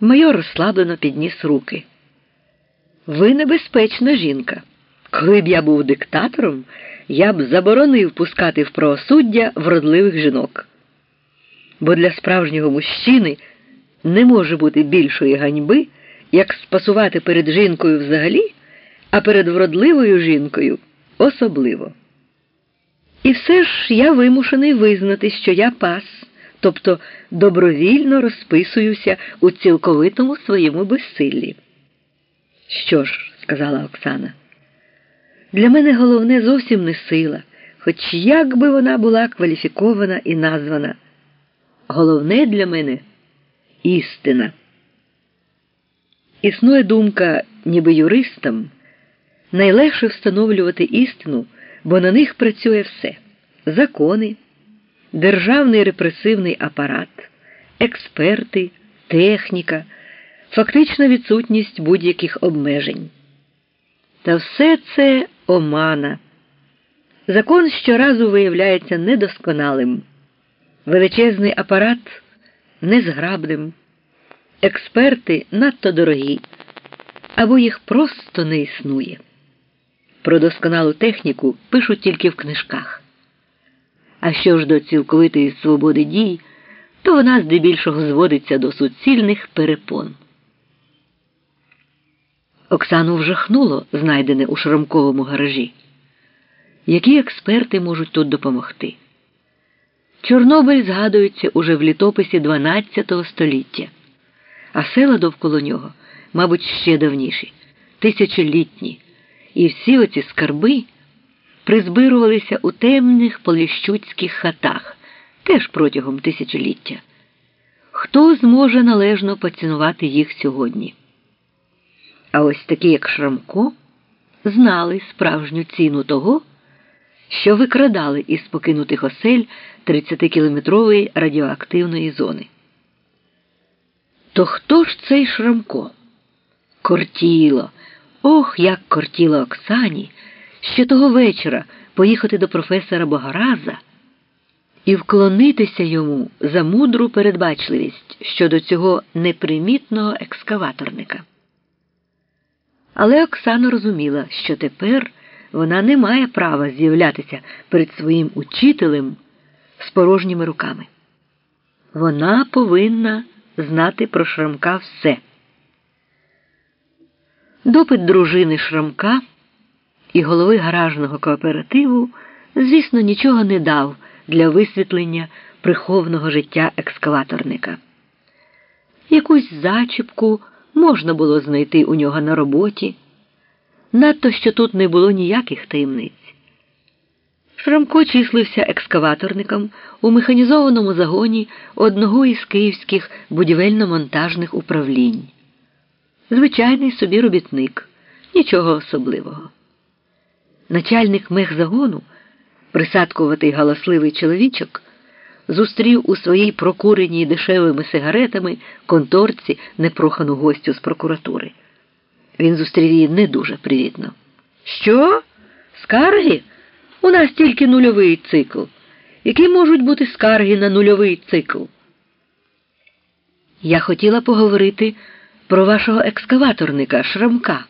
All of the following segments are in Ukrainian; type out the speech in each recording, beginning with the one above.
Майор розслаблено підніс руки. Ви небезпечна жінка. Коли б я був диктатором, я б заборонив пускати в правосуддя вродливих жінок. Бо для справжнього мужчини не може бути більшої ганьби, як спасувати перед жінкою взагалі, а перед вродливою жінкою особливо. І все ж я вимушений визнати, що я пас, тобто добровільно розписуюся у цілковитому своєму безсиллі. Що ж, сказала Оксана, для мене головне зовсім не сила, хоч як би вона була кваліфікована і названа. Головне для мене істина. Існує думка, ніби юристам, найлегше встановлювати істину, бо на них працює все закони, державний репресивний апарат, експерти, техніка, фактична відсутність будь-яких обмежень. Та все це омана. Закон щоразу виявляється недосконалим, величезний апарат незграбним, експерти надто дорогі, або їх просто не існує. Про досконалу техніку пишуть тільки в книжках. А що ж до цілковитої свободи дій, то вона здебільшого зводиться до суцільних перепон. Оксану вжахнуло, знайдене у шрамковому гаражі. Які експерти можуть тут допомогти? Чорнобиль згадується уже в літописі XII століття, а села довкола нього, мабуть, ще давніші, тисячолітні, і всі оці скарби призбирувалися у темних поліщуцьких хатах теж протягом тисячоліття. Хто зможе належно поцінувати їх сьогодні? А ось такі, як Шрамко, знали справжню ціну того, що викрадали із покинутих осель 30-кілометрової радіоактивної зони. То хто ж цей Шрамко? Кортіло, ох, як кортіло Оксані, ще того вечора поїхати до професора Богораза і вклонитися йому за мудру передбачливість щодо цього непримітного екскаваторника. Але Оксана розуміла, що тепер вона не має права з'являтися перед своїм учителем з порожніми руками. Вона повинна знати про Шрамка все. Допит дружини Шрамка і голови гаражного кооперативу, звісно, нічого не дав для висвітлення прихованого життя екскаваторника. Якусь зачіпку можна було знайти у нього на роботі, надто що тут не було ніяких таємниць. Шрамко числився екскаваторником у механізованому загоні одного із київських будівельно-монтажних управлінь. Звичайний собі робітник, нічого особливого. Начальник мехзагону, присадкуватий галасливий чоловічок, зустрів у своїй прокуреній дешевими сигаретами конторці непрохану гостю з прокуратури. Він зустрів її не дуже привітно. Що? Скарги? У нас тільки нульовий цикл. Які можуть бути скарги на нульовий цикл? Я хотіла поговорити про вашого екскаваторника Шрамка,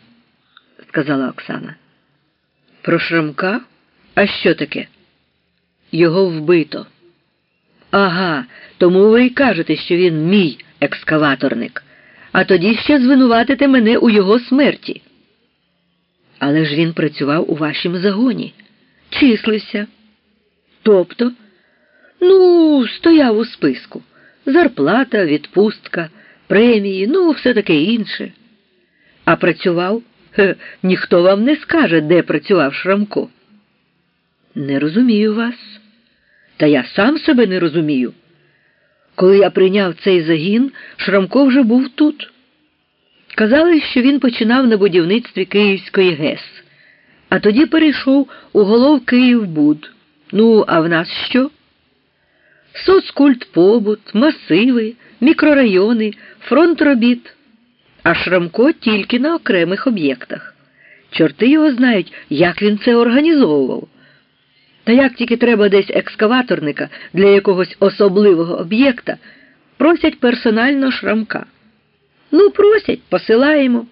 сказала Оксана. Про Шрамка? А що таке? Його вбито. Ага, тому ви й кажете, що він мій екскаваторник, а тоді ще звинуватите мене у його смерті. Але ж він працював у вашім загоні, числився. Тобто, ну, стояв у списку. Зарплата, відпустка, премії, ну, все таке інше. А працював? Ніхто вам не скаже, де працював Шрамко. Не розумію вас. Та я сам себе не розумію. Коли я прийняв цей загін, Шрамко вже був тут. Казали, що він починав на будівництві Київської ГЕС, а тоді перейшов у голов Київбуд. Ну, а в нас що? Соцкультпобут, масиви, мікрорайони, фронт робіт, а Шрамко тільки на окремих об'єктах. Чорти його знають, як він це організовував. Та як тільки треба десь екскаваторника для якогось особливого об'єкта, просять персонально шрамка. Ну, просять, посилаємо.